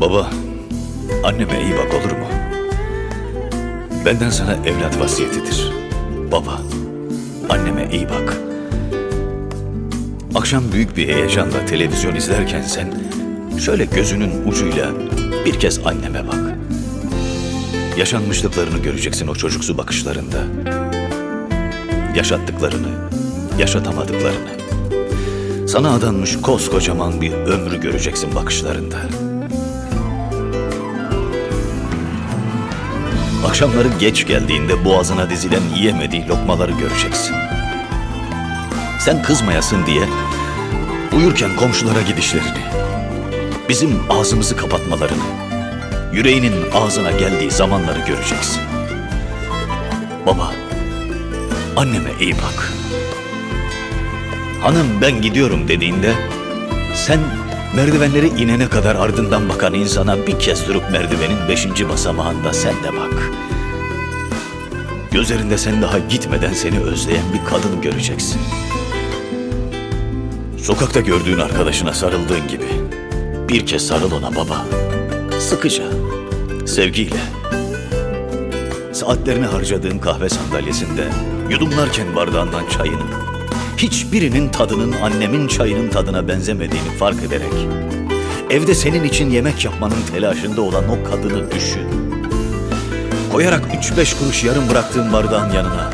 Baba, anneme iyi bak olur mu? Benden sana evlat vasiyetidir. Baba, anneme iyi bak. Akşam büyük bir heyecanla televizyon izlerken sen şöyle gözünün ucuyla bir kez anneme bak. Yaşanmışlıklarını göreceksin o çocuksu bakışlarında. Yaşattıklarını, yaşatamadıklarını. Sana adanmış koskocaman bir ömrü göreceksin bakışlarında. Akşamları geç geldiğinde boğazına dizilen yiyemediği lokmaları göreceksin. Sen kızmayasın diye uyurken komşulara gidişlerini, bizim ağzımızı kapatmalarını, yüreğinin ağzına geldiği zamanları göreceksin. Baba, anneme iyi bak. Hanım ben gidiyorum dediğinde sen merdivenleri inene kadar ardından bakan insana bir kez durup merdivenin beşinci basamağında sen de bak. Gözlerinde sen daha gitmeden seni özleyen bir kadın göreceksin. Sokakta gördüğün arkadaşına sarıldığın gibi bir kez sarıl ona baba. Sıkıca, sevgiyle. Saatlerini harcadığın kahve sandalyesinde yudumlarken bardağından çayını, hiçbirinin tadının annemin çayının tadına benzemediğini fark ederek, evde senin için yemek yapmanın telaşında olan o kadını düşün. Koyarak üç beş kuruş yarım bıraktığın bardağın yanına,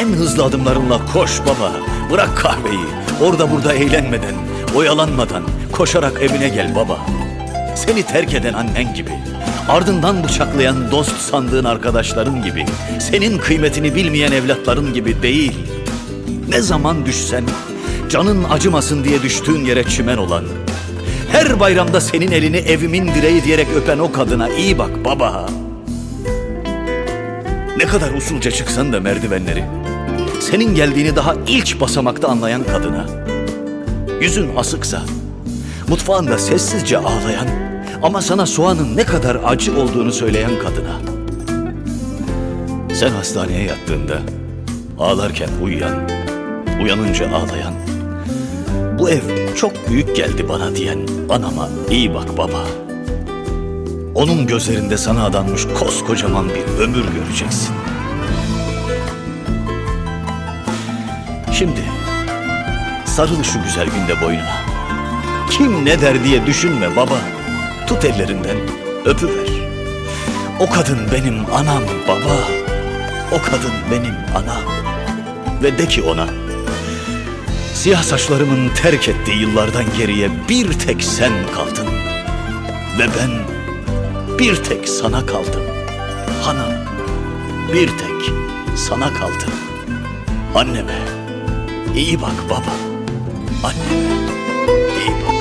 en hızlı adımlarınla koş baba, bırak kahveyi, orada burada eğlenmeden, oyalanmadan, koşarak evine gel baba. Seni terk eden annen gibi, ardından bıçaklayan dost sandığın arkadaşların gibi, senin kıymetini bilmeyen evlatların gibi değil. Ne zaman düşsen, canın acımasın diye düştüğün yere çimen olan, her bayramda senin elini evimin direği diyerek öpen o kadına iyi bak baba. Ne kadar usulca çıksan da merdivenleri, senin geldiğini daha ilk basamakta anlayan kadına, yüzün asıksa, mutfağında sessizce ağlayan ama sana soğanın ne kadar acı olduğunu söyleyen kadına. Sen hastaneye yattığında ağlarken uyuyan, uyanınca ağlayan, bu ev çok büyük geldi bana diyen anama iyi bak baba. Onun gözlerinde sana adanmış koskocaman bir ömür göreceksin. Şimdi sarıl şu güzel günde boynuna. Kim ne der diye düşünme baba. Tut ellerinden, öpüver. O kadın benim anam baba. O kadın benim anam. Ve de ki ona, siyah saçlarımın terk ettiği yıllardan geriye bir tek sen kaldın. Ve ben bir tek sana kaldım. Hanım, bir tek sana kaldım. Anneme iyi bak baba. Anneme iyi bak.